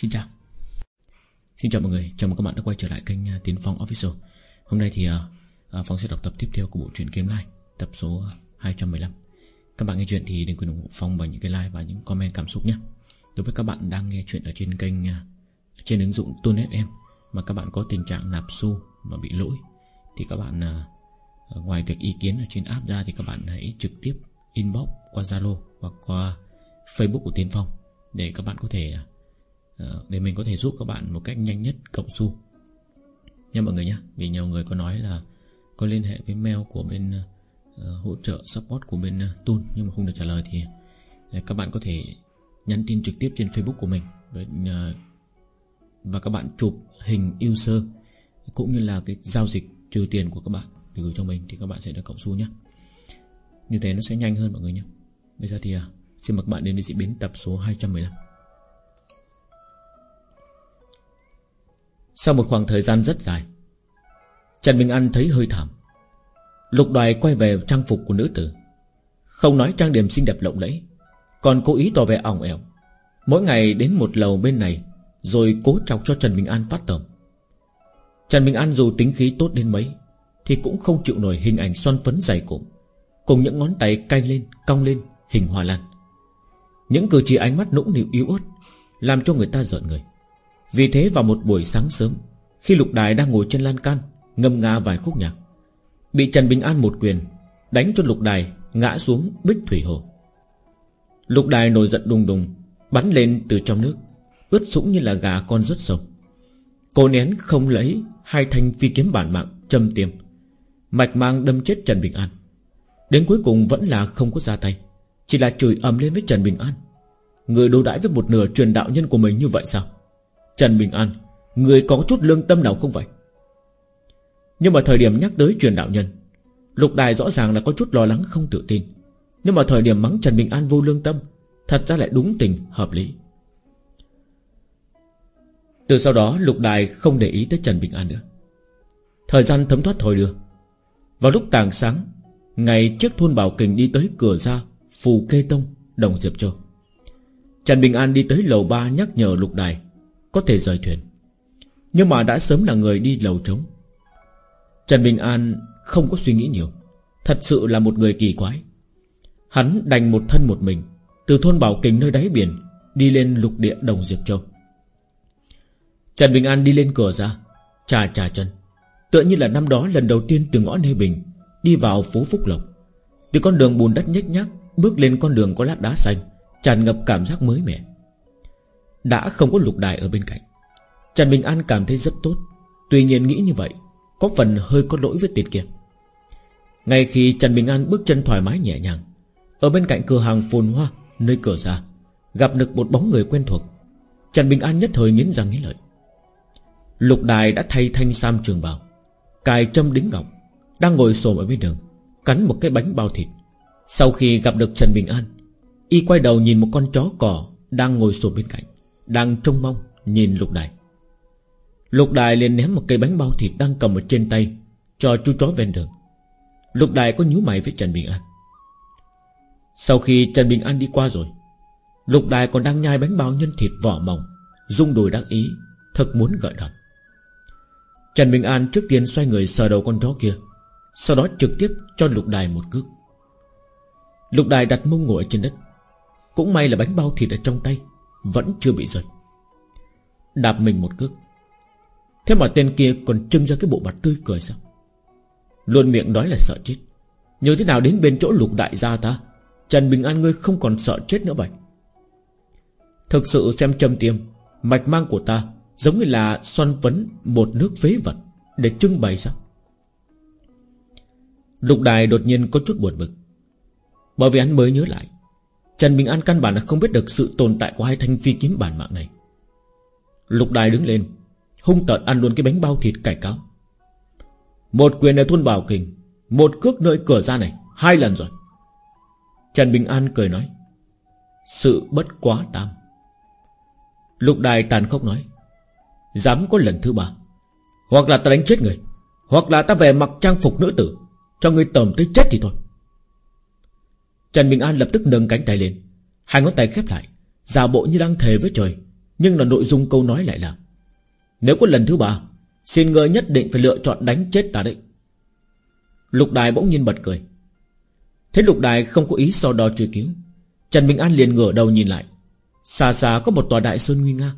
Xin chào. Xin chào mọi người, chào mừng các bạn đã quay trở lại kênh à, Tiến Phong Official. Hôm nay thì uh, Phong sẽ đọc tập tiếp theo của bộ truyện Kiếm Lai Tập số 215 Các bạn nghe chuyện thì đừng quên ủng hộ Phong bằng những cái like và những comment cảm xúc nhé. Đối với các bạn đang nghe chuyện ở trên kênh uh, Trên ứng dụng Tune FM Mà các bạn có tình trạng nạp xu mà bị lỗi Thì các bạn uh, Ngoài việc ý kiến ở trên app ra Thì các bạn hãy trực tiếp inbox qua Zalo Hoặc qua Facebook của Tiến Phong Để các bạn có thể uh, Ờ, để mình có thể giúp các bạn một cách nhanh nhất cộng xu. Nha mọi người nhé Vì nhiều người có nói là Có liên hệ với mail của bên uh, Hỗ trợ support của bên uh, Tun Nhưng mà không được trả lời thì uh, Các bạn có thể nhắn tin trực tiếp trên Facebook của mình với, uh, Và các bạn chụp hình user Cũng như là cái giao dịch trừ tiền của các bạn Để gửi cho mình thì các bạn sẽ được cộng xu nhé Như thế nó sẽ nhanh hơn mọi người nhé Bây giờ thì uh, xin mời các bạn đến với diễn biến tập số 215 Sau một khoảng thời gian rất dài. Trần Bình An thấy hơi thảm. Lục đoài quay về trang phục của nữ tử. Không nói trang điểm xinh đẹp lộng lẫy, Còn cố ý tỏ vẻ ỏng ẻo Mỗi ngày đến một lầu bên này, Rồi cố chọc cho Trần Bình An phát tầm Trần Bình An dù tính khí tốt đến mấy, Thì cũng không chịu nổi hình ảnh son phấn dày cụm Cùng những ngón tay cay lên, Cong lên, hình hoa lan. Những cử chỉ ánh mắt nũng nịu yếu ớt, Làm cho người ta giận người vì thế vào một buổi sáng sớm, Khi Lục Đài đang ngồi trên lan can, Ngâm nga vài khúc nhạc, Bị Trần Bình An một quyền Đánh cho Lục Đài ngã xuống bích thủy hồ. Lục Đài nổi giận đùng đùng, Bắn lên từ trong nước, Ướt sũng như là gà con rất sông Cô nén không lấy Hai thanh phi kiếm bản mạng châm tiêm, Mạch mang đâm chết Trần Bình An. Đến cuối cùng vẫn là không có ra tay, Chỉ là chửi ầm lên với Trần Bình An. Người đối đãi với một nửa truyền đạo nhân của mình như vậy sao? Trần Bình An, Người có chút lương tâm nào không vậy? Nhưng mà thời điểm nhắc tới truyền đạo nhân, Lục đài rõ ràng là có chút lo lắng không tự tin. Nhưng mà thời điểm mắng Trần Bình An vô lương tâm, Thật ra lại đúng tình, hợp lý. Từ sau đó, lục đài không để ý tới Trần Bình An nữa. Thời gian thấm thoát thôi đưa Vào lúc tàng sáng Ngày trước thôn Bảo Kình đi tới cửa ra, Phù Kê Tông, Đồng Diệp Châu. Trần Bình An đi tới lầu ba nhắc nhở lục đài có thể rời thuyền. Nhưng mà đã sớm là người đi lầu trống. Trần Bình An không có suy nghĩ nhiều. Thật sự là một người kỳ quái. Hắn đành một thân một mình Từ thôn Bảo Kình nơi đáy biển Đi lên lục địa Đồng Diệp Châu. Trần Bình An đi lên cửa ra, Trà trà chân. Tựa như là năm đó lần đầu tiên từ ngõ Nê Bình Đi vào phố Phúc Lộc. Từ con đường bùn đất nhếch nhác Bước lên con đường có lát đá xanh, Tràn ngập cảm giác mới mẻ đã không có lục đài ở bên cạnh. Trần Bình An cảm thấy rất tốt, Tuy nhiên nghĩ như vậy, Có phần hơi có lỗi với tiền kiệm Ngay khi Trần Bình An bước chân thoải mái nhẹ nhàng, Ở bên cạnh cửa hàng phồn hoa Nơi cửa ra, Gặp được một bóng người quen thuộc. Trần Bình An nhất thời nghiến răng nghiến lợi. Lục đài đã thay thanh sam trường bào, Cài châm đính ngọc, Đang ngồi xổm ở bên đường, Cắn một cái bánh bao thịt. Sau khi gặp được Trần Bình An, Y quay đầu nhìn một con chó cỏ Đang ngồi xổm bên cạnh đang trông mong, Nhìn lục đài. Lục đài liền ném một cây bánh bao thịt đang cầm ở trên tay Cho chú chó ven đường. Lục đài có nhíu mày với Trần Bình An. Sau khi Trần Bình An đi qua rồi, Lục đài còn đang nhai bánh bao nhân thịt vỏ mỏng Dung đùi đắc ý, Thật muốn gợi đòn. Trần Bình An trước tiên xoay người sờ đầu con chó kia, Sau đó trực tiếp cho lục đài một cước. Lục đài đặt mông ngồi trên đất. Cũng may là bánh bao thịt ở trong tay vẫn chưa bị rơi. Đạp mình một cước. Thế mà tên kia còn trưng ra cái bộ mặt tươi cười sao? Luôn miệng nói là sợ chết. Như thế nào đến bên chỗ lục đại gia ta? Trần Bình An ngươi không còn sợ chết nữa vậy. Thực sự xem châm tiêm, Mạch mang của ta Giống như là son phấn một nước phế vật Để trưng bày sao? Lục đài đột nhiên có chút buồn bực. Bởi vì hắn mới nhớ lại Trần Bình An căn bản là không biết được sự tồn tại của hai thanh phi kiếm bản mạng này. Lục đài đứng lên, Hung tợn ăn luôn cái bánh bao thịt cải cáo. Một quyền ở thôn Bảo Kình, Một cước nơi cửa ra này, Hai lần rồi. Trần Bình An cười nói, Sự bất quá tam. Lục đài tàn khốc nói, Dám có lần thứ ba, Hoặc là ta đánh chết người, Hoặc là ta về mặc trang phục nữ tử, Cho người tầm tới chết thì thôi. Trần Bình An lập tức nâng cánh tay lên. Hai ngón tay khép lại, Giả bộ như đang thề với trời, Nhưng là nội dung câu nói lại là, Nếu có lần thứ ba, Xin ngươi nhất định phải lựa chọn đánh chết ta đấy. Lục đài bỗng nhiên bật cười. Thế lục đài không có ý so đo truy cứu. Trần Bình An liền ngửa đầu nhìn lại. Xa xa có một tòa đại sơn nguy nga.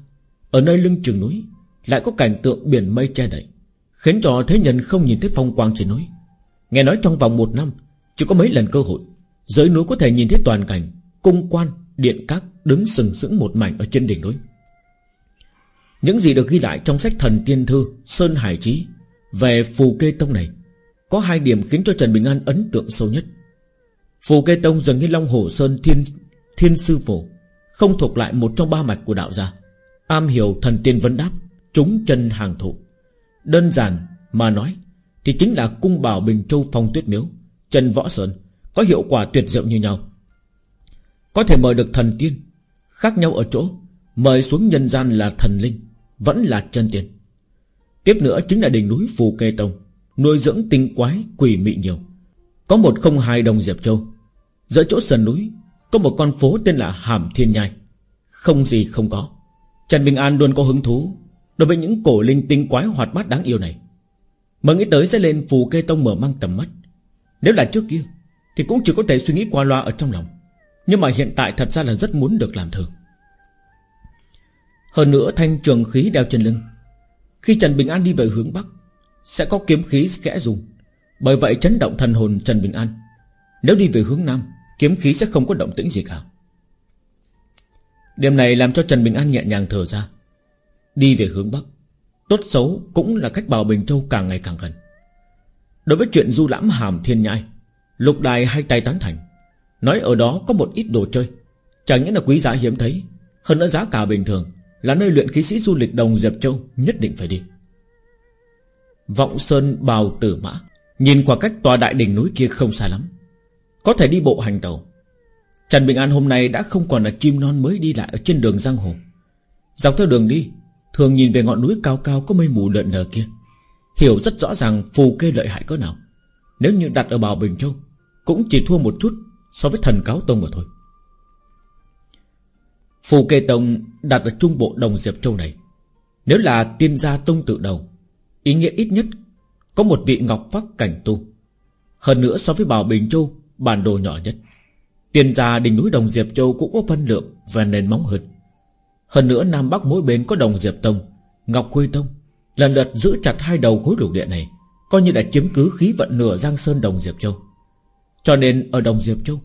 Ở nơi lưng chừng núi, Lại có cảnh tượng biển mây che đậy, Khiến cho thế nhân không nhìn thấy phong quang trên núi. Nghe nói trong vòng một năm, Chỉ có mấy lần cơ hội dưới núi có thể nhìn thấy toàn cảnh Cung quan, điện các đứng sừng sững một mảnh ở trên đỉnh núi. Những gì được ghi lại trong sách thần tiên thư Sơn Hải Trí Về phù kê tông này Có hai điểm khiến cho Trần Bình An ấn tượng sâu nhất. Phù kê tông dường như Long Hồ Sơn Thiên Thiên Sư Phổ Không thuộc lại một trong ba mạch của đạo gia. Am hiểu thần tiên vấn đáp Trúng chân hàng thụ. Đơn giản mà nói Thì chính là cung bảo Bình Châu Phong Tuyết Miếu Trần Võ Sơn. Có hiệu quả tuyệt diệu như nhau. Có thể mời được thần tiên, Khác nhau ở chỗ, Mời xuống nhân gian là thần linh, Vẫn là chân tiên. Tiếp nữa chính là đỉnh núi Phù Kê Tông, Nuôi dưỡng tinh quái quỷ mị nhiều. Có một không hai đồng Diệp Châu. Giữa chỗ sườn núi, Có một con phố tên là Hàm Thiên Nhai. Không gì không có. Trần Bình An luôn có hứng thú Đối với những cổ linh tinh quái hoạt bát đáng yêu này. Mà nghĩ tới sẽ lên phù kê tông mở mang tầm mắt. Nếu là trước kia thì cũng chỉ có thể suy nghĩ qua loa ở trong lòng. Nhưng mà hiện tại thật ra là rất muốn được làm thử. Hơn nữa thanh trường khí đeo trên lưng. Khi Trần Bình An đi về hướng Bắc, Sẽ có kiếm khí khẽ dùng. Bởi vậy chấn động thần hồn Trần Bình An. Nếu đi về hướng Nam, Kiếm khí sẽ không có động tĩnh gì cả. Điểm này làm cho Trần Bình An nhẹ nhàng thở ra. Đi về hướng Bắc, Tốt xấu cũng là cách Bảo Bình Châu càng ngày càng gần. Đối với chuyện du lãm hàm thiên nhai Lục đài hai tay tán thành. Nói ở đó có một ít đồ chơi. Chẳng những là quý giá hiếm thấy, Hơn nữa giá cả bình thường, Là nơi luyện khí sĩ du lịch đồng Diệp Châu Nhất định phải đi. Vọng Sơn bào tử mã, Nhìn qua cách tòa đại đỉnh núi kia không xa lắm, Có thể đi bộ hành tàu. Trần Bình An hôm nay đã không còn là chim non mới đi lại Ở trên đường giang hồ. Dọc theo đường đi, Thường nhìn về ngọn núi cao cao có mây mù lợn nở kia, Hiểu rất rõ ràng phù kê lợi hại có nào. Nếu như đặt ở Bảo Bình Châu, Cũng chỉ thua một chút So với thần cáo tông mà thôi. Phù kê tông đặt ở trung bộ đồng Diệp Châu này, Nếu là tiên gia tông tự đầu, Ý nghĩa ít nhất Có một vị ngọc phác cảnh tu. Hơn nữa so với Bảo Bình Châu, Bản đồ nhỏ nhất, Tiên gia đỉnh núi đồng Diệp Châu cũng có phân lượng Và nền móng hơn. Hơn nữa Nam Bắc mỗi bên có đồng Diệp Tông, Ngọc Khuê Tông, Lần lượt giữ chặt hai đầu khối lục địa này. Coi như đã chiếm cứ khí vận nửa Giang Sơn Đồng Diệp Châu. Cho nên ở Đồng Diệp Châu,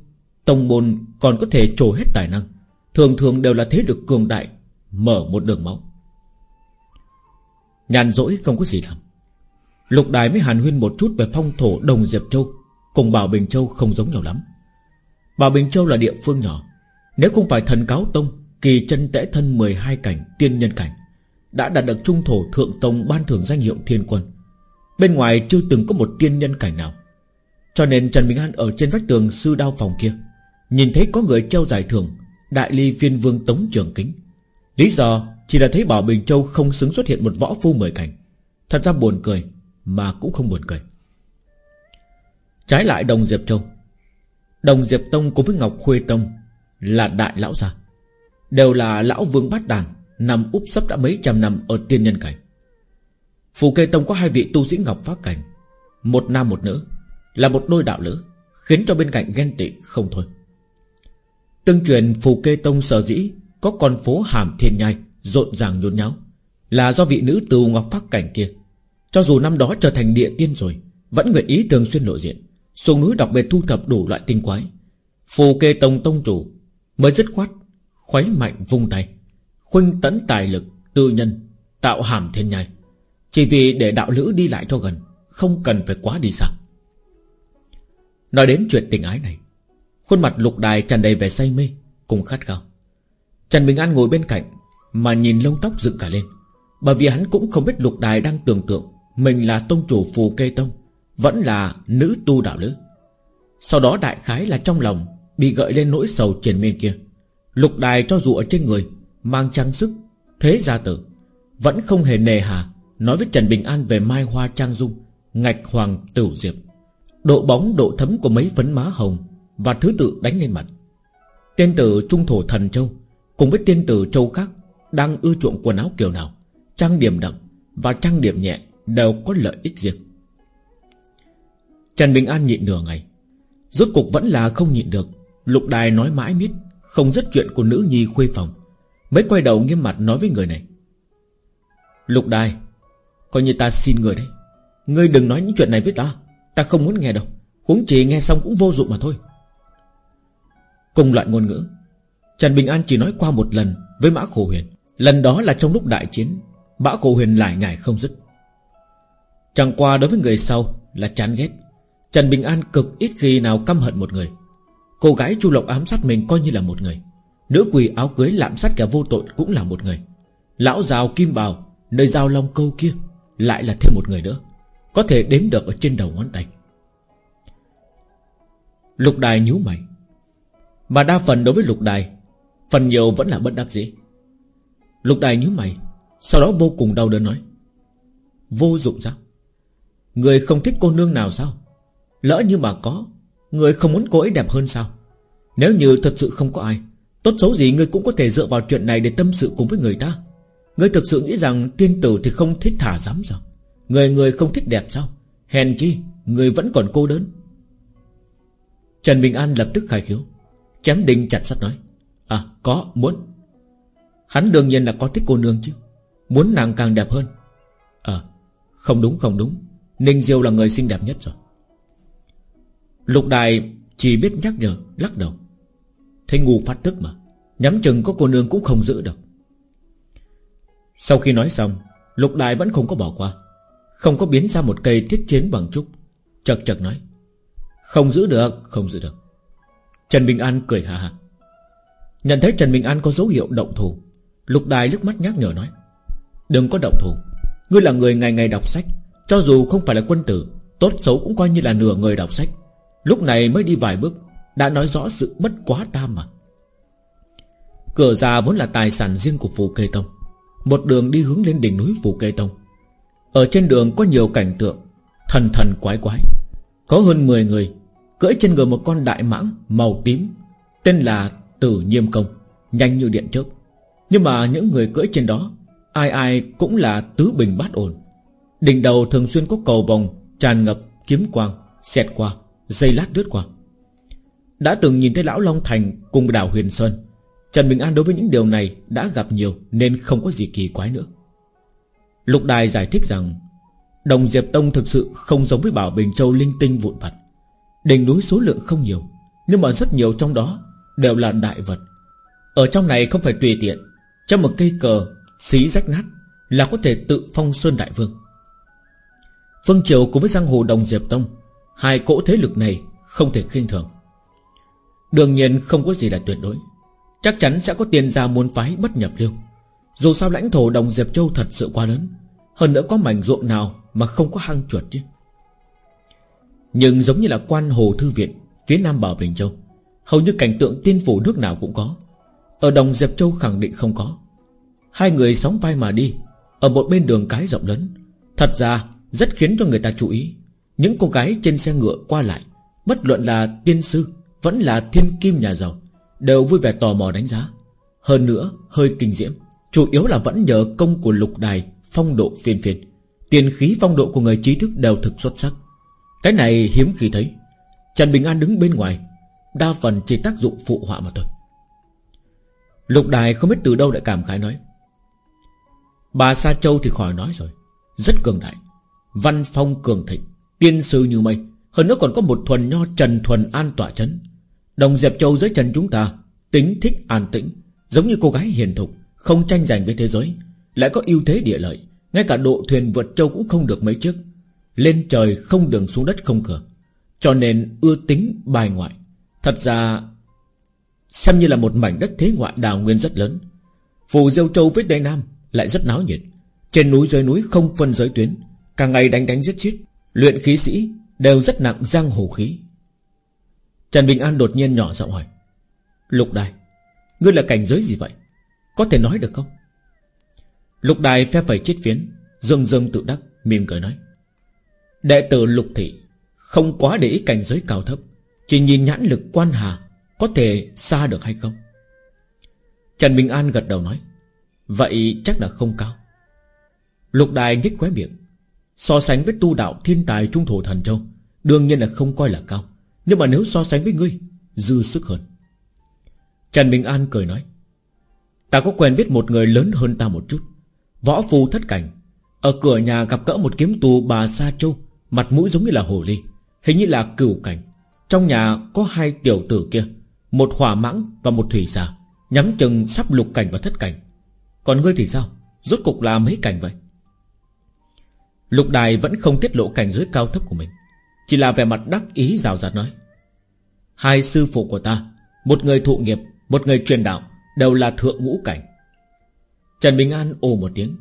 Tông môn còn có thể trổ hết tài năng, Thường thường đều là thế được cường đại, Mở một đường máu. Nhàn rỗi không có gì làm. Lục đài mới hàn huyên một chút Về phong thổ Đồng Diệp Châu, Cùng Bảo Bình Châu không giống nhau lắm. Bảo Bình Châu là địa phương nhỏ, Nếu không phải thần cáo tông, Kỳ chân tẽ thân 12 cảnh, tiên nhân cảnh, Đã đạt được trung thổ thượng tông ban thưởng danh hiệu thiên quân Bên ngoài chưa từng có một tiên nhân cảnh nào. Cho nên Trần Bình An ở trên vách tường sư đao phòng kia, Nhìn thấy có người treo giải thưởng, Đại ly phiên vương tống trường kính. Lý do chỉ là thấy Bảo Bình Châu không xứng xuất hiện một võ phu mười cảnh. Thật ra buồn cười, Mà cũng không buồn cười. Trái lại Đồng Diệp Châu. Đồng Diệp Tông cùng với Ngọc Khuê Tông Là đại lão gia. Đều là lão vương bát đàn, Nằm úp sấp đã mấy trăm năm ở tiên nhân cảnh. Phù Kê Tông có hai vị tu sĩ ngọc phát cảnh, Một nam một nữ, Là một đôi đạo lữ, Khiến cho bên cạnh ghen tị không thôi. Tương truyền, Phù Kê Tông sở dĩ Có con phố Hàm Thiên Nhai Rộn ràng nhốn nháo Là do vị nữ tù ngọc phát cảnh kia. Cho dù năm đó trở thành địa tiên rồi, Vẫn nguyện ý thường xuyên lộ diện Xuống núi đặc biệt thu thập đủ loại tinh quái. Phù Kê Tông Tông Chủ Mới dứt khoát Khuấy mạnh vung tay, Khuynh tấn tài lực Tư nhân Tạo hàm thiên nhai. Chỉ vì để đạo lữ đi lại cho gần, Không cần phải quá đi xa. Nói đến chuyện tình ái này, Khuôn mặt lục đài tràn đầy vẻ say mê, Cùng khát khao. Trần Bình An ngồi bên cạnh, Mà nhìn lông tóc dựng cả lên, Bởi vì hắn cũng không biết lục đài đang tưởng tượng Mình là tông chủ phù kê tông, Vẫn là nữ tu đạo lữ. Sau đó đại khái là trong lòng Bị gợi lên nỗi sầu triền miên kia. Lục đài cho dù ở trên người, Mang trang sức, Thế gia tử, Vẫn không hề nề hà Nói với Trần Bình An về mai hoa trang dung, Ngạch hoàng tửu diệp. Độ bóng, độ thấm của mấy phấn má hồng Và thứ tự đánh lên mặt. Tiên tử Trung Thổ Thần Châu Cùng với tiên tử Châu khác Đang ưa chuộng quần áo kiểu nào, Trang điểm đậm và trang điểm nhẹ Đều có lợi ích riêng. Trần Bình An nhịn nửa ngày, Rốt cục vẫn là không nhịn được. Lục đài nói mãi miết Không dứt chuyện của nữ nhi khuê phòng, Mới quay đầu nghiêm mặt nói với người này. Lục đài Coi như ta xin người đấy. Ngươi đừng nói những chuyện này với ta. Ta không muốn nghe đâu. Huống chỉ nghe xong cũng vô dụng mà thôi. Cùng loại ngôn ngữ, Trần Bình An chỉ nói qua một lần Với Mã Khổ Huyền. Lần đó là trong lúc đại chiến, Mã Khổ Huyền lại nhảy không dứt. Chẳng qua đối với người sau là chán ghét. Trần Bình An cực ít khi nào căm hận một người. Cô gái Chu Lộc ám sát mình coi như là một người. Nữ quỳ áo cưới lạm sát kẻ vô tội cũng là một người. Lão rào kim bào, Nơi giao long câu kia. Lại là thêm một người nữa, Có thể đếm được ở trên đầu ngón tay. Lục đài nhíu mày. Mà đa phần đối với lục đài, Phần nhiều vẫn là bất đắc dĩ. Lục đài nhíu mày, Sau đó vô cùng đau đớn nói. Vô dụng sao? Người không thích cô nương nào sao? Lỡ như mà có, Người không muốn cô ấy đẹp hơn sao? Nếu như thật sự không có ai, Tốt xấu gì người cũng có thể dựa vào chuyện này Để tâm sự cùng với người ta. Người thực sự nghĩ rằng tiên tử thì không thích thả dám sao? Người người không thích đẹp sao? Hèn chi, Người vẫn còn cô đơn. Trần Bình An lập tức khai khiếu. Chém đinh chặt sắt nói À có, muốn. Hắn đương nhiên là có thích cô nương chứ. Muốn nàng càng đẹp hơn. À không đúng không đúng. Ninh Diêu là người xinh đẹp nhất rồi. Lục đài chỉ biết nhắc nhở, Lắc đầu. Thấy ngu phát tức mà. Nhắm chừng có cô nương cũng không giữ được. Sau khi nói xong, Lục đài vẫn không có bỏ qua. Không có biến ra một cây thiết chiến bằng trúc. Chật chật nói, Không giữ được, Không giữ được. Trần Bình An cười hà hà Nhận thấy Trần Bình An có dấu hiệu động thủ, Lục đài nước mắt nhắc nhở nói, Đừng có động thủ. Ngươi là người ngày ngày đọc sách, Cho dù không phải là quân tử, Tốt xấu cũng coi như là nửa người đọc sách. Lúc này mới đi vài bước, Đã nói rõ sự bất quá tam mà. Cửa ra vốn là tài sản riêng của Phù Kê Tông. Một đường đi hướng lên đỉnh núi Phù Kê Tông. Ở trên đường có nhiều cảnh tượng, Thần thần quái quái. Có hơn 10 người, Cưỡi trên người một con đại mãng màu tím, Tên là Tử Nhiêm Công, Nhanh như điện chớp. Nhưng mà những người cưỡi trên đó, Ai ai cũng là tứ bình bát ổn. Đỉnh đầu thường xuyên có cầu vòng, Tràn ngập kiếm quang, Xẹt qua, Dây lát đứt qua. Đã từng nhìn thấy Lão Long Thành cùng đảo Huyền Sơn. Trần Bình An đối với những điều này Đã gặp nhiều nên không có gì kỳ quái nữa. Lục Đài giải thích rằng, Đồng Diệp Tông thực sự không giống với Bảo Bình Châu linh tinh vụn vặt. Đỉnh núi số lượng không nhiều, Nhưng mà rất nhiều trong đó Đều là đại vật. Ở trong này không phải tùy tiện cho một cây cờ Xí rách nát Là có thể tự phong Sơn Đại Vương. Phương Triều cùng với giang hồ Đồng Diệp Tông, Hai cỗ thế lực này không thể khinh thường. Đương nhiên không có gì là tuyệt đối. Chắc chắn sẽ có tiền ra muốn phái bất nhập lưu Dù sao lãnh thổ Đồng Diệp Châu thật sự quá lớn, Hơn nữa có mảnh ruộng nào Mà không có hang chuột chứ. Nhưng giống như là quan hồ thư viện Phía nam Bảo Bình Châu, Hầu như cảnh tượng tiên phủ nước nào cũng có. Ở Đồng Diệp Châu khẳng định không có. Hai người sóng vai mà đi, Ở một bên đường cái rộng lớn. Thật ra, rất khiến cho người ta chú ý. Những cô gái trên xe ngựa qua lại, Bất luận là tiên sư, Vẫn là thiên kim nhà giàu. Đều vui vẻ tò mò đánh giá. Hơn nữa hơi kinh diễm Chủ yếu là vẫn nhờ công của lục đài Phong độ phiền phiền, Tiền khí phong độ của người trí thức đều thực xuất sắc. Cái này hiếm khi thấy. Trần Bình An đứng bên ngoài Đa phần chỉ tác dụng phụ họa mà thôi. Lục đài không biết từ đâu lại cảm khái nói Bà Sa Châu thì khỏi nói rồi Rất cường đại Văn phong cường thịnh Tiên sư như mây. Hơn nữa còn có một thuần nho trần thuần an tỏa chấn Đồng Diệp Châu dưới chân chúng ta, Tính thích an tĩnh, Giống như cô gái hiền thục, Không tranh giành với thế giới, Lại có ưu thế địa lợi, Ngay cả độ thuyền vượt châu cũng không được mấy chiếc. Lên trời không đường xuống đất không cửa, Cho nên ưa tính bài ngoại. Thật ra, Xem như là một mảnh đất thế ngoại đào nguyên rất lớn. Phù Diêu Châu với Tây Nam Lại rất náo nhiệt, Trên núi dưới núi không phân giới tuyến càng ngày đánh đánh giết chết Luyện khí sĩ đều rất nặng giang hồ khí. Trần Bình An đột nhiên nhỏ giọng hỏi, Lục đài, Ngươi là cảnh giới gì vậy? Có thể nói được không? Lục đài phe phẩy chiết phiến, Dương dương tự đắc, mỉm cười nói, Đệ tử lục thị Không quá để ý cảnh giới cao thấp, Chỉ nhìn nhãn lực quan hà Có thể xa được hay không? Trần Bình An gật đầu nói, Vậy chắc là không cao. Lục đài nhích khóe miệng, So sánh với tu đạo thiên tài trung thổ thần châu, Đương nhiên là không coi là cao. Nhưng mà nếu so sánh với ngươi, Dư sức hơn. Trần Bình An cười nói, Ta có quen biết một người lớn hơn ta một chút. Võ phù thất cảnh. Ở cửa nhà gặp cỡ một kiếm tù bà Sa Châu, Mặt mũi giống như là hồ ly, Hình như là cửu cảnh. Trong nhà có hai tiểu tử kia, Một hỏa mãng và một thủy xà, Nhắm chừng sắp lục cảnh và thất cảnh. Còn ngươi thì sao? Rốt cục là mấy cảnh vậy? Lục đài vẫn không tiết lộ cảnh giới cao thấp của mình. Chỉ là vẻ mặt đắc ý rào rạt nói. Hai sư phụ của ta, Một người thụ nghiệp, Một người truyền đạo, Đều là thượng ngũ cảnh. Trần Bình An ồ một tiếng.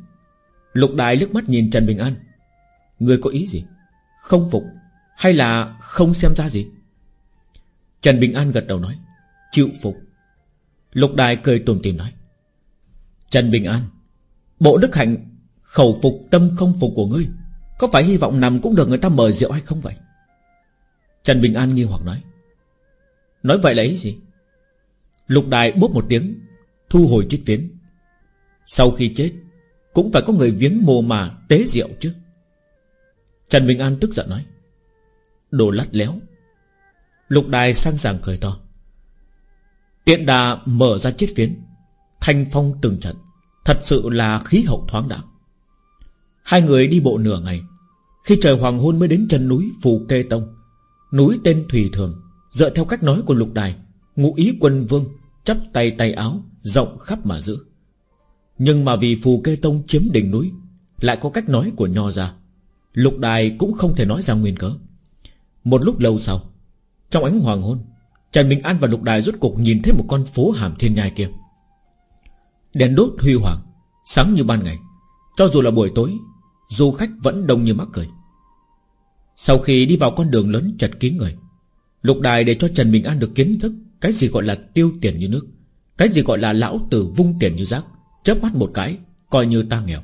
Lục đài liếc mắt nhìn Trần Bình An. Người có ý gì? Không phục Hay là không xem ra gì? Trần Bình An gật đầu nói. Chịu phục. Lục đài cười tùm tìm nói. Trần Bình An, Bộ đức hạnh khẩu phục, tâm không phục của ngươi, Có phải hy vọng nằm cũng được người ta mời rượu hay không vậy? Trần Bình An nghi hoặc nói. Nói vậy là ý gì? Lục đài bốp một tiếng, Thu hồi chiếc phiến Sau khi chết, Cũng phải có người viếng mồ mà tế rượu chứ. Trần Bình An tức giận nói. Đồ lắt léo. Lục đài sang sàng cười to. Tiện đà mở ra chiếc phiến Thanh phong từng trận. Thật sự là khí hậu thoáng đẳng Hai người đi bộ nửa ngày. Khi trời hoàng hôn mới đến chân núi Phù Kê Tông Núi tên Thủy Thường, Dựa theo cách nói của lục đài, Ngụ ý quân vương, Chắp tay tay áo, Rộng khắp mà giữ. Nhưng mà vì Phù Kê Tông chiếm đỉnh núi, Lại có cách nói của Nho ra Lục đài cũng không thể nói ra nguyên cớ. Một lúc lâu sau, Trong ánh hoàng hôn, Trần Bình An và Lục Đài rốt cục nhìn thấy một con phố hàm thiên nhai kia. Đèn đốt huy hoàng, Sáng như ban ngày. Cho dù là buổi tối, Du khách vẫn đông như mắc cười. Sau khi đi vào con đường lớn chật kín người, Lục Đài để cho Trần Bình An được kiến thức Cái gì gọi là tiêu tiền như nước, Cái gì gọi là lão tử vung tiền như rác, Chớp mắt một cái, Coi như ta nghèo.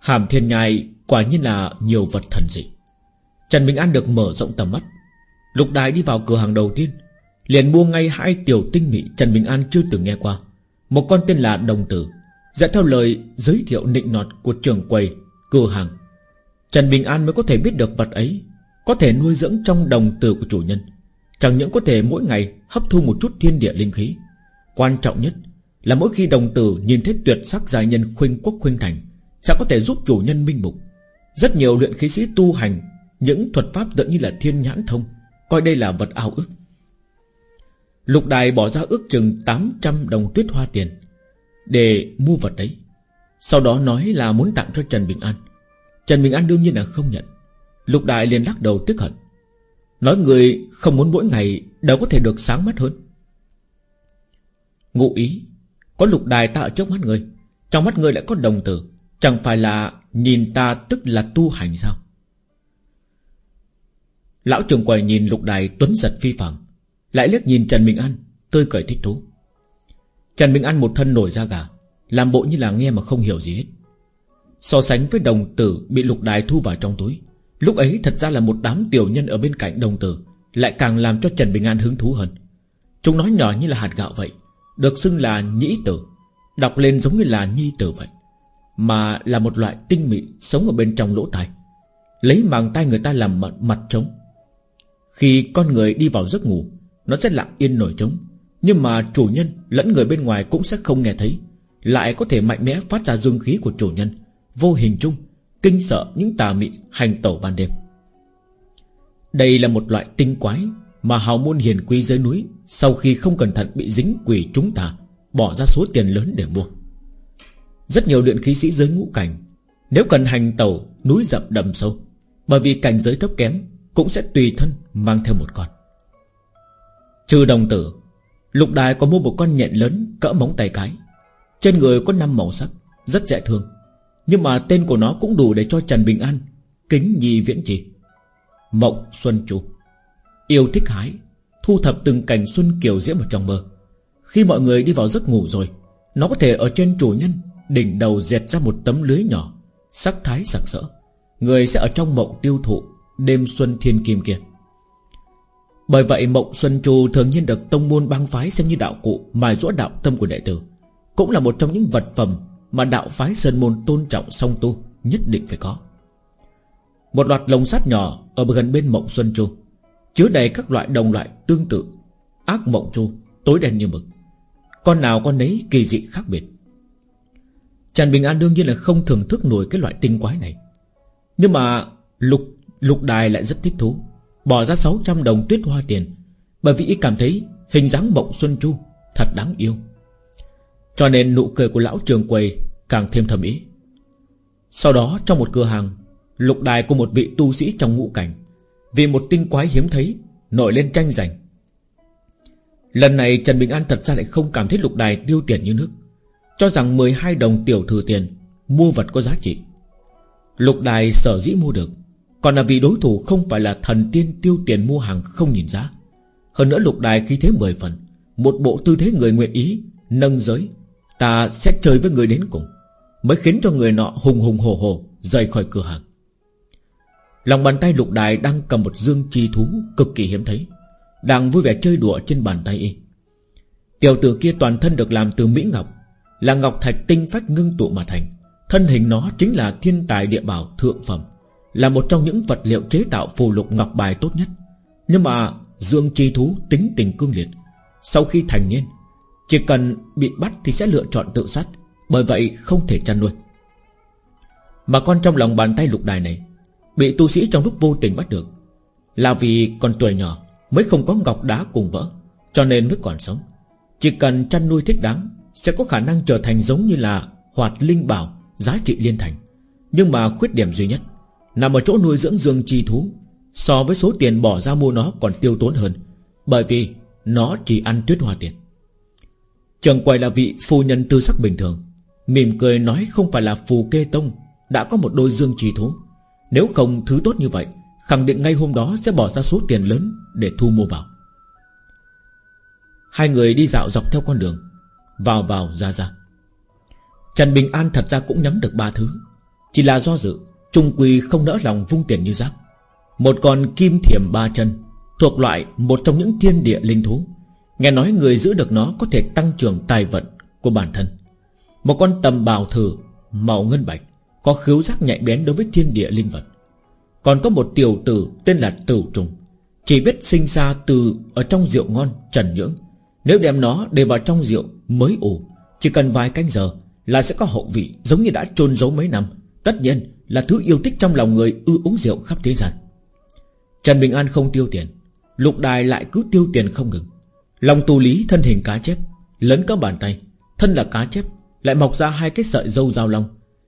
Hàm thiên nhai quả nhiên là nhiều vật thần dị. Trần Bình An được mở rộng tầm mắt, Lục Đài đi vào cửa hàng đầu tiên, Liền mua ngay hai tiểu tinh mỹ Trần Bình An chưa từng nghe qua. Một con tên là Đồng Tử Dẫn theo lời giới thiệu nịnh nọt của trưởng quầy, Cửa hàng. Trần Bình An mới có thể biết được vật ấy, Có thể nuôi dưỡng trong đồng tử của chủ nhân. Chẳng những có thể mỗi ngày Hấp thu một chút thiên địa linh khí. Quan trọng nhất là mỗi khi đồng tử Nhìn thấy tuyệt sắc giai nhân khuynh quốc khuynh thành, Sẽ có thể giúp chủ nhân minh mục Rất nhiều luyện khí sĩ tu hành Những thuật pháp tự như là thiên nhãn thông, Coi đây là vật ao ước. Lục đài bỏ ra ước chừng 800 đồng tuyết hoa tiền Để mua vật đấy. Sau đó nói là muốn tặng cho Trần Bình An. Trần Bình An đương nhiên là không nhận. Lục đại liền lắc đầu tức hận. Nói người không muốn mỗi ngày Đều có thể được sáng mắt hơn. Ngụ ý, Có lục đài ta ở trước mắt người, Trong mắt người lại có đồng tử, Chẳng phải là nhìn ta tức là tu hành sao? Lão trường quầy nhìn lục đài tuấn giật phi phạm Lại liếc nhìn Trần Bình An, Tươi cười thích thú. Trần Bình An một thân nổi da gà, Làm bộ như là nghe mà không hiểu gì hết. So sánh với đồng tử Bị lục đài thu vào trong túi. Lúc ấy thật ra là một đám tiểu nhân ở bên cạnh đồng tử Lại càng làm cho Trần Bình An hứng thú hơn. Chúng nói nhỏ như là hạt gạo vậy Được xưng là nhĩ tử Đọc lên giống như là nhi tử vậy Mà là một loại tinh mị Sống ở bên trong lỗ tai. Lấy màng tay người ta làm mặt, mặt trống. Khi con người đi vào giấc ngủ Nó sẽ lặng yên nổi trống. Nhưng mà chủ nhân lẫn người bên ngoài cũng sẽ không nghe thấy Lại có thể mạnh mẽ phát ra dương khí của chủ nhân. Vô hình chung, Kinh sợ những tà mị hành tẩu ban đêm. Đây là một loại tinh quái Mà hào môn hiền quý dưới núi Sau khi không cẩn thận bị dính quỷ chúng ta, Bỏ ra số tiền lớn để mua. Rất nhiều luyện khí sĩ dưới ngũ cảnh, Nếu cần hành tẩu núi rậm đầm sâu, Bởi vì cảnh giới thấp kém Cũng sẽ tùy thân mang theo một con. Trừ đồng tử, Lục đài có mua một con nhện lớn Cỡ móng tay cái, Trên người có 5 màu sắc, Rất dễ thương. Nhưng mà tên của nó cũng đủ để cho Trần Bình An Kính nhi viễn trì Mộng Xuân Chu. Yêu thích hái, Thu thập từng cảnh xuân kiều diễm ở trong mơ. Khi mọi người đi vào giấc ngủ rồi, Nó có thể ở trên chủ nhân, Đỉnh đầu dẹp ra một tấm lưới nhỏ, Sắc thái sặc sỡ. Người sẽ ở trong mộng tiêu thụ Đêm xuân thiên kim kia. Bởi vậy Mộng Xuân Chu thường nhiên được tông môn bang phái xem như đạo cụ, mài rũa đạo tâm của đệ tử. Cũng là một trong những vật phẩm mà đạo phái Sơn Môn tôn trọng song tu Nhất định phải có. Một loạt lồng sắt nhỏ Ở gần bên mộng Xuân Chu Chứa đầy các loại đồng loại tương tự, Ác mộng chu tối đen như mực. Con nào con nấy kỳ dị khác biệt. Trần Bình An đương nhiên là không thưởng thức nổi Cái loại tinh quái này. Nhưng mà lục lục đài lại rất thích thú, Bỏ ra 600 đồng tuyết hoa tiền, Bởi vì cảm thấy hình dáng mộng Xuân Chu Thật đáng yêu. Cho nên nụ cười của lão trường quầy Càng thêm thầm ý. Sau đó, trong một cửa hàng, Lục đài của một vị tu sĩ trong ngũ cảnh, Vì một tinh quái hiếm thấy, Nổi lên tranh giành. Lần này Trần Bình An thật ra lại không cảm thấy lục đài tiêu tiền như nước, Cho rằng 12 đồng tiểu thừa tiền Mua vật có giá trị. Lục đài sở dĩ mua được, Còn là vì đối thủ không phải là thần tiên tiêu tiền mua hàng không nhìn giá. Hơn nữa lục đài khi thế 10 phần, Một bộ tư thế người nguyện ý, Nâng giới Ta sẽ chơi với người đến cùng, Mới khiến cho người nọ hùng hùng hồ hồ Rời khỏi cửa hàng. Lòng bàn tay lục đài đang cầm một dương chi thú Cực kỳ hiếm thấy, đang vui vẻ chơi đùa trên bàn tay y. Tiểu tử kia toàn thân được làm từ mỹ ngọc, Là ngọc thạch tinh phách ngưng tụ mà thành. Thân hình nó chính là thiên tài địa bảo thượng phẩm, Là một trong những vật liệu chế tạo phù lục ngọc bài tốt nhất. Nhưng mà Dương chi thú tính tình cương liệt, Sau khi thành niên chỉ cần bị bắt thì sẽ lựa chọn tự sát, Bởi vậy không thể chăn nuôi. Mà con trong lòng bàn tay lục đài này, Bị tu sĩ trong lúc vô tình bắt được, Là vì còn tuổi nhỏ Mới không có ngọc đá cùng vỡ, Cho nên mới còn sống. Chỉ cần chăn nuôi thích đáng, Sẽ có khả năng trở thành giống như là Hoạt linh bảo giá trị liên thành. Nhưng mà khuyết điểm duy nhất Nằm ở chỗ nuôi dưỡng dương chi thú, So với số tiền bỏ ra mua nó còn tiêu tốn hơn, Bởi vì Nó chỉ ăn tuyết hoa tiền. Trường quầy là vị phu nhân tư sắc bình thường, Mỉm cười nói không phải là phù kê tông, Đã có một đôi dương trì thú. Nếu không thứ tốt như vậy, Khẳng định ngay hôm đó sẽ bỏ ra số tiền lớn Để thu mua vào. Hai người đi dạo dọc theo con đường, Vào vào ra ra. Trần Bình An thật ra cũng nhắm được ba thứ. Chỉ là do dự, Trung Quy không nỡ lòng vung tiền như rác. Một con kim thiểm ba chân, Thuộc loại một trong những thiên địa linh thú Nghe nói người giữ được nó Có thể tăng trưởng tài vận của bản thân. Một con tầm bào thử Màu ngân bạch Có khứu giác nhạy bén đối với thiên địa linh vật. Còn có một tiểu tử tên là Tử Trùng, Chỉ biết sinh ra từ Ở trong rượu ngon trần nhưỡng. Nếu đem nó để vào trong rượu mới ủ, Chỉ cần vài canh giờ Là sẽ có hậu vị giống như đã chôn giấu mấy năm. Tất nhiên là thứ yêu thích trong lòng người ưa uống rượu khắp thế gian. Trần Bình An không tiêu tiền, Lục đài lại cứ tiêu tiền không ngừng. Long tu lý thân hình cá chép Lớn các bàn tay. Thân là cá chép, Lại mọc ra hai cái sợi dâu dao long.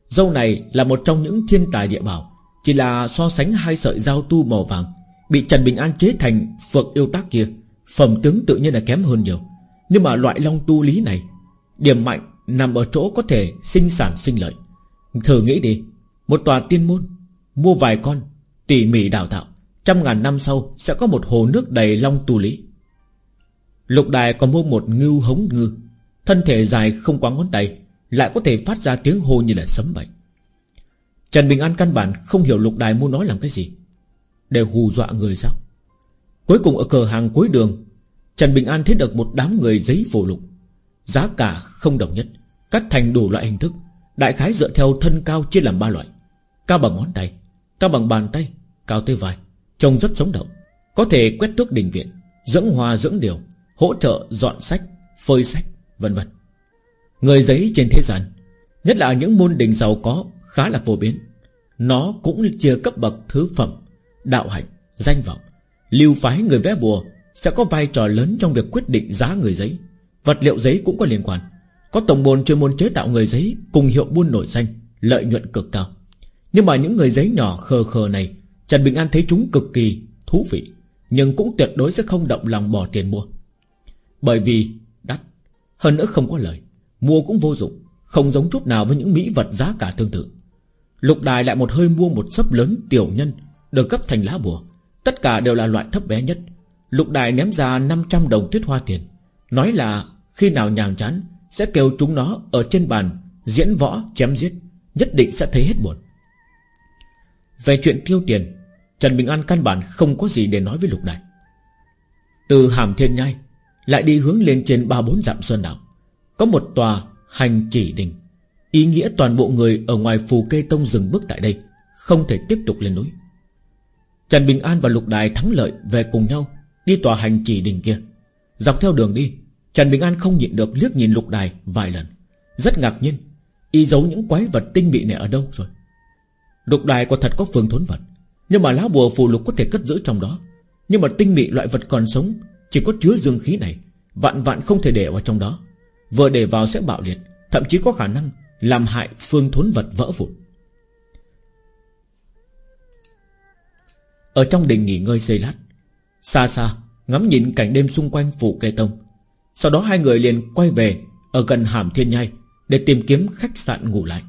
Dâu này là một trong những thiên tài địa bảo, chỉ là so sánh hai sợi dao tu màu vàng, Bị Trần Bình An chế thành Phượng yêu tác kia, Phẩm tướng tự nhiên là kém hơn nhiều. Nhưng mà loại long tu lý này, Điểm mạnh nằm ở chỗ có thể sinh sản sinh lợi. Thử nghĩ đi, Một tòa tiên môn, Mua vài con, Tỉ mỉ đào tạo, Trăm ngàn năm sau sẽ có một hồ nước đầy long tu lý. Lục đài còn mua một ngưu hống ngư. Thân thể dài không quá ngón tay, Lại có thể phát ra tiếng hô như là sấm vậy. Trần Bình An căn bản không hiểu lục đài muốn nói làm cái gì. Để hù dọa người sao? Cuối cùng ở cửa hàng cuối đường, Trần Bình An thấy được một đám người giấy phổ lục. Giá cả không đồng nhất, Cắt thành đủ loại hình thức. Đại khái dựa theo thân cao chia làm ba loại. Cao bằng ngón tay, Cao bằng bàn tay, Cao tới vai. Trông rất sống động, Có thể quét tước đình viện, Dưỡng hòa dưỡng điều. Hỗ trợ dọn sách Phơi sách Vân vân. Người giấy trên thế gian Nhất là những môn đình giàu có khá là phổ biến. Nó cũng chia cấp bậc thứ phẩm Đạo hạnh, danh vọng. Lưu phái người vẽ bùa Sẽ có vai trò lớn trong việc quyết định giá người giấy. Vật liệu giấy cũng có liên quan. Có tổng bồn chuyên môn chế tạo người giấy Cùng hiệu buôn nổi danh Lợi nhuận cực cao. Nhưng mà những người giấy nhỏ khờ khờ này Trần Bình An thấy chúng cực kỳ thú vị Nhưng cũng tuyệt đối sẽ không động lòng bỏ tiền mua. Bởi vì, đắt, Hơn nữa không có lời, Mua cũng vô dụng, Không giống chút nào với những mỹ vật giá cả tương tự. Lục đài lại một hơi mua một sấp lớn tiểu nhân, Được cấp thành lá bùa. Tất cả đều là loại thấp bé nhất. Lục đài ném ra 500 đồng tuyết hoa tiền. Nói là, khi nào nhàm chán, Sẽ kêu chúng nó ở trên bàn, Diễn võ, chém giết, Nhất định sẽ thấy hết buồn. Về chuyện tiêu tiền, Trần Bình An căn bản không có gì để nói với lục đài. Từ hàm thiên nhai lại đi hướng lên trên ba bốn dặm sơn đảo Có một tòa Hành chỉ đình. Ý nghĩa toàn bộ người ở ngoài phù kê tông dừng bước tại đây, Không thể tiếp tục lên núi. Trần Bình An và Lục Đài thắng lợi Về cùng nhau, Đi tòa hành chỉ đình kia. Dọc theo đường đi, Trần Bình An không nhịn được liếc nhìn Lục Đài vài lần. Rất ngạc nhiên, Y giấu những quái vật tinh bị này ở đâu rồi? Lục Đài có thật có phương thốn vật, Nhưng mà lá bùa phù lục có thể cất giữ trong đó. Nhưng mà tinh bị loại vật còn sống chỉ có chứa dương khí này, Vạn vạn không thể để vào trong đó. Vừa để vào sẽ bạo liệt, Thậm chí có khả năng làm hại phương thốn vật vỡ vụn. Ở trong đình nghỉ ngơi giây lát, Xa xa Ngắm nhìn cảnh đêm xung quanh phủ cây tông. Sau đó hai người liền quay về Ở gần hàm thiên nhai Để tìm kiếm khách sạn ngủ lại.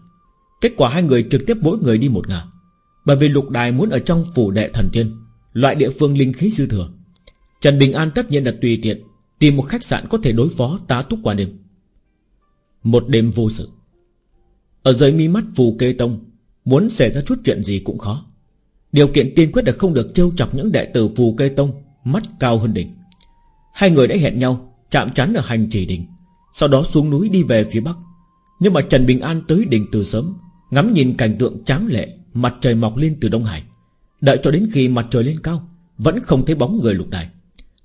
Kết quả hai người trực tiếp mỗi người đi một ngả. Bởi vì lục đài muốn ở trong phủ đệ thần thiên Loại địa phương linh khí dư thừa. Trần Bình An tất nhiên là tùy tiện Tìm một khách sạn có thể đối phó tá túc qua đêm. Một đêm vô sự. Ở dưới mi mắt phù kê tông, Muốn xảy ra chút chuyện gì cũng khó. Điều kiện tiên quyết là không được trêu chọc những đệ tử phù kê tông, Mắt cao hơn đỉnh. Hai người đã hẹn nhau, Chạm chắn ở hành trì đỉnh Sau đó xuống núi đi về phía bắc. Nhưng mà Trần Bình An tới đỉnh từ sớm, Ngắm nhìn cảnh tượng tráng lệ, Mặt trời mọc lên từ Đông Hải. Đợi cho đến khi mặt trời lên cao, Vẫn không thấy bóng người lục đài.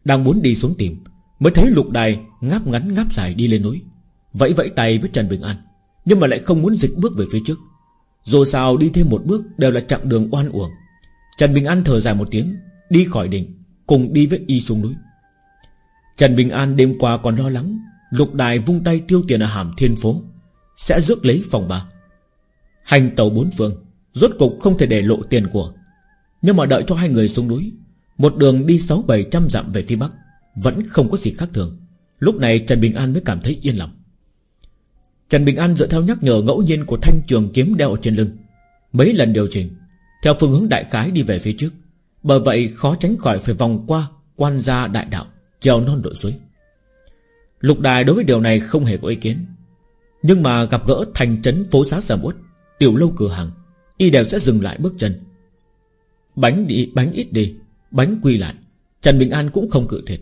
Đang muốn đi xuống tìm, Mới thấy lục đài ngáp ngắn ngáp dài đi lên núi, Vẫy vẫy tay với Trần Bình An, Nhưng mà lại không muốn dịch bước về phía trước. Dù sao đi thêm một bước Đều là chặng đường oan uổng. Trần Bình An thở dài một tiếng, Đi khỏi đỉnh, Cùng đi với y xuống núi. Trần Bình An đêm qua còn lo lắng, Lục đài vung tay tiêu tiền ở hàm thiên phố, Sẽ rước lấy phòng bà. Hành tàu bốn phương, Rốt cục không thể để lộ tiền của, Nhưng mà đợi cho hai người xuống núi một đường đi sáu bảy trăm dặm về phía bắc, Vẫn không có gì khác thường. Lúc này Trần Bình An mới cảm thấy yên lòng. Trần Bình An dựa theo nhắc nhở ngẫu nhiên Của thanh trường kiếm đeo ở trên lưng. Mấy lần điều chỉnh, Theo phương hướng đại khái đi về phía trước. Bởi vậy khó tránh khỏi phải vòng qua Quan gia đại đạo trèo non đội suối. Lục đài đối với điều này không hề có ý kiến. Nhưng mà gặp gỡ thành trấn phố xá sầm uất, Tiểu lâu cửa hàng, Y đều sẽ dừng lại bước chân. Bánh đi, bánh ít đi Bánh quy lại, Trần Bình An cũng không cự tuyệt.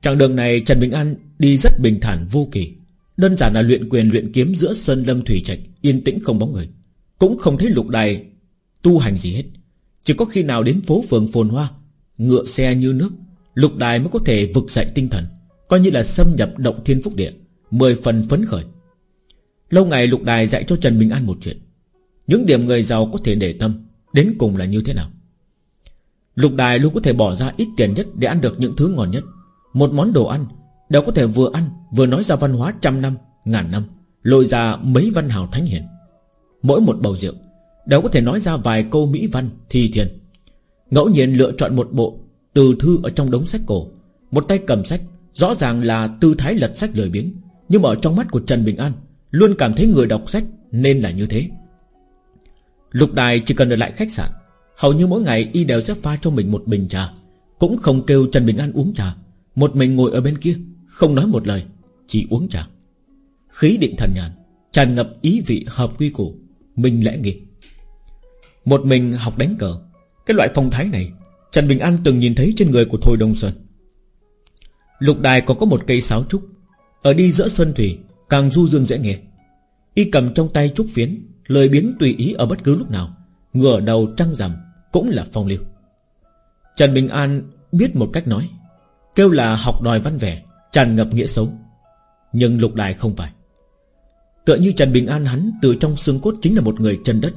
Chặng đường này, Trần Bình An đi rất bình thản, vô kỳ Đơn giản là luyện quyền, luyện kiếm giữa Sơn Lâm Thủy Trạch, Yên tĩnh không bóng người. Cũng không thấy lục đài tu hành gì hết. Chỉ có khi nào đến phố phường phồn hoa, Ngựa xe như nước, Lục đài mới có thể vực dậy tinh thần. Coi như là xâm nhập động thiên phúc địa, Mười phần phấn khởi. Lâu ngày lục đài dạy cho Trần Bình An một chuyện. Những điểm người giàu có thể để tâm, Đến cùng là như thế nào? Lục đài luôn có thể bỏ ra ít tiền nhất Để ăn được những thứ ngon nhất. Một món đồ ăn Đều có thể vừa ăn, vừa nói ra văn hóa trăm năm, Ngàn năm, Lôi ra mấy văn hào thánh hiền. Mỗi một bầu rượu Đều có thể nói ra vài câu mỹ văn thi thiền. Ngẫu nhiên lựa chọn một bộ Từ thư ở trong đống sách cổ, Một tay cầm sách, Rõ ràng là tư thái lật sách lười biếng, Nhưng mà ở trong mắt của Trần Bình An Luôn cảm thấy người đọc sách nên là như thế. Lục đài chỉ cần ở lại khách sạn Hầu như mỗi ngày y đều sẽ pha cho mình một bình trà. Cũng không kêu Trần Bình An uống trà. Một mình ngồi ở bên kia, Không nói một lời, Chỉ uống trà. Khí định thần nhàn, Tràn ngập ý vị hợp quy củ mình lẽ nghi. Một mình học đánh cờ, Cái loại phong thái này, Trần Bình An từng nhìn thấy trên người của Thôi Đông Sơn. Lục đài còn có một cây sáo trúc, Ở đi giữa sơn thủy, Càng du dương dễ nghe. Y cầm trong tay trúc phiến, Lời biến tùy ý ở bất cứ lúc nào, Ngửa đầu trăng rằm cũng là phong lưu. Trần Bình An biết một cách nói, Kêu là học đòi văn vẻ, Tràn ngập nghĩa xấu. Nhưng lục đài không phải. Tựa như Trần Bình An hắn từ trong xương cốt chính là một người chân đất,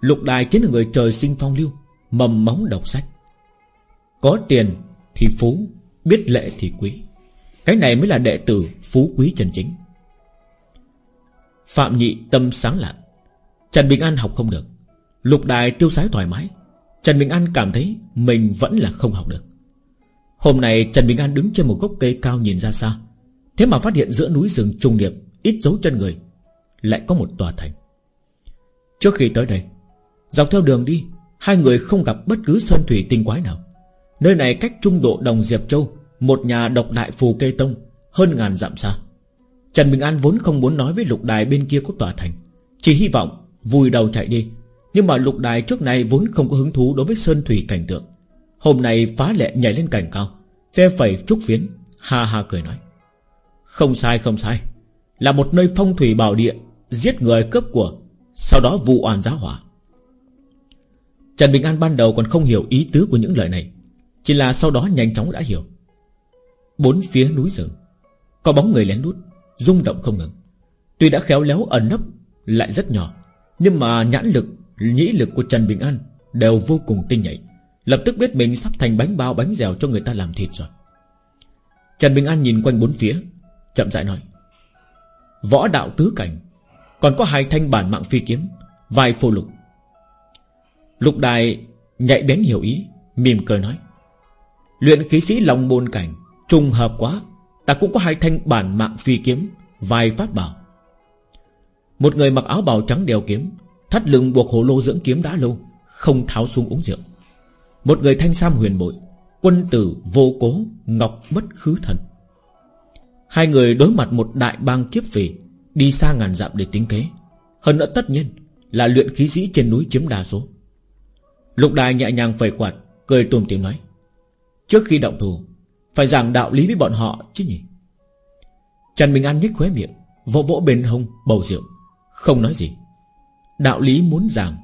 Lục đài chính là người trời sinh phong lưu, Mầm móng đọc sách. Có tiền thì phú, Biết lễ thì quý. Cái này mới là đệ tử phú quý chân chính. Phạm nhị tâm sáng lạn. Trần Bình An học không được. Lục đài tiêu sái thoải mái. Trần Bình An cảm thấy Mình vẫn là không học được. Hôm nay Trần Bình An đứng trên một gốc cây cao nhìn ra xa, Thế mà phát hiện giữa núi rừng trùng điệp, Ít dấu chân người, Lại có một tòa thành. Trước khi tới đây, Dọc theo đường đi, Hai người không gặp bất cứ sơn thủy tinh quái nào. Nơi này cách trung độ đồng Diệp Châu, Một nhà độc đại phù cây tông, Hơn ngàn dặm xa. Trần Bình An vốn không muốn nói với lục đài bên kia có tòa thành, Chỉ hy vọng Vùi đầu chạy đi nhưng mà lục đài trước này vốn không có hứng thú đối với sơn thủy cảnh tượng. Hôm nay phá lệ nhảy lên cảnh cao Phe phẩy trúc phiến Ha ha cười nói. Không sai không sai. Là một nơi phong thủy bảo địa Giết người cướp của Sau đó vụ oan giá hỏa. Trần Bình An ban đầu còn không hiểu ý tứ của những lời này. Chỉ là sau đó nhanh chóng đã hiểu. Bốn phía núi rừng Có bóng người lén lút rung động không ngừng. Tuy đã khéo léo ẩn nấp Lại rất nhỏ Nhưng mà nhãn lực, nhĩ lực của Trần Bình An Đều vô cùng tinh nhạy. Lập tức biết mình sắp thành bánh bao, bánh dẻo cho người ta làm thịt rồi. Trần Bình An nhìn quanh bốn phía, Chậm rãi nói, Võ đạo tứ cảnh, Còn có hai thanh bản mạng phi kiếm Vài phù lục. Lục đài nhạy bén hiểu ý, Mỉm cười nói, Luyện khí sĩ lòng bồn cảnh, Trùng hợp quá, Ta cũng có hai thanh bản mạng phi kiếm Vài pháp bảo. Một người mặc áo bào trắng đeo kiếm Thắt lưng buộc hồ lô dưỡng kiếm đã lâu, Không tháo xuống uống rượu. Một người thanh sam huyền bội, Quân tử vô cố, Ngọc bất khứ thần. Hai người đối mặt một đại bang kiếp phỉ Đi xa ngàn dặm để tính kế. Hơn nữa tất nhiên Là luyện khí sĩ trên núi chiếm đa số. Lục đài nhẹ nhàng phẩy quạt, Cười tùm tìm nói, Trước khi động thủ, Phải giảng đạo lý với bọn họ chứ nhỉ? Trần Bình An nhếch khóe miệng, Vỗ vỗ bên hông bầu rượu, Không nói gì. Đạo lý muốn giảng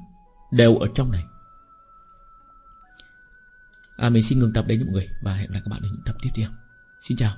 Đều ở trong này. À mình xin ngừng tập đây nha mọi người, Và hẹn gặp lại các bạn ở những tập tiếp theo. Xin chào.